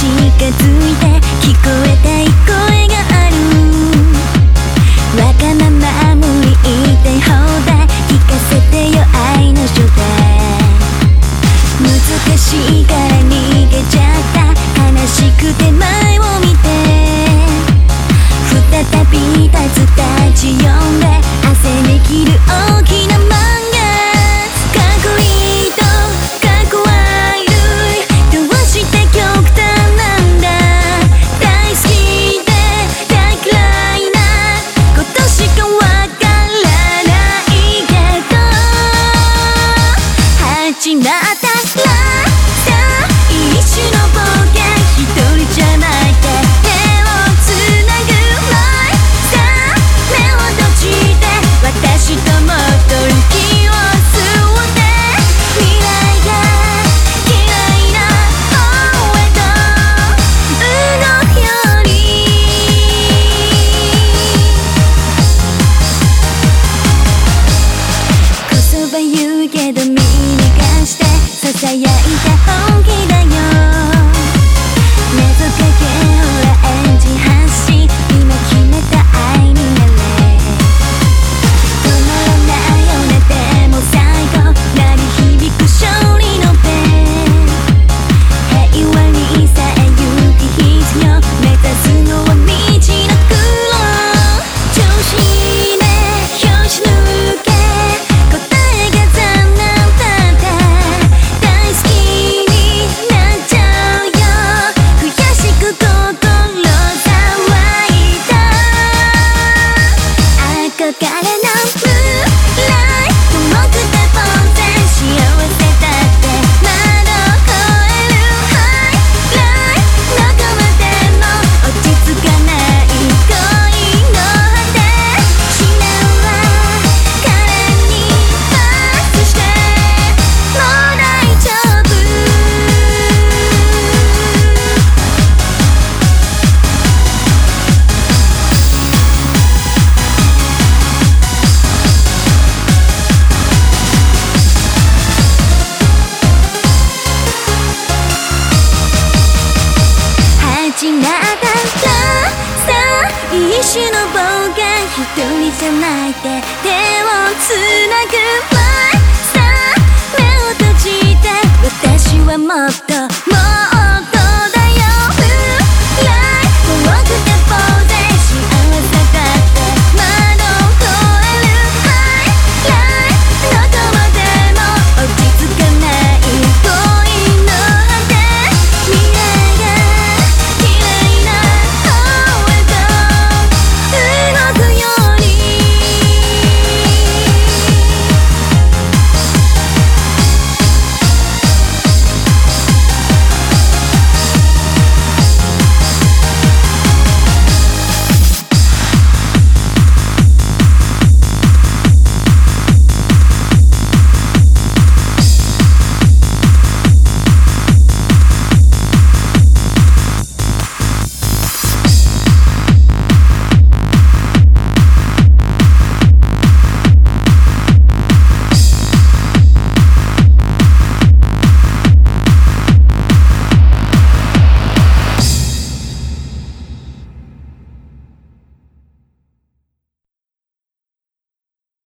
近づいて失った種の棒が一人じゃないで手をつなぐ前さあ目を閉じて私はもっと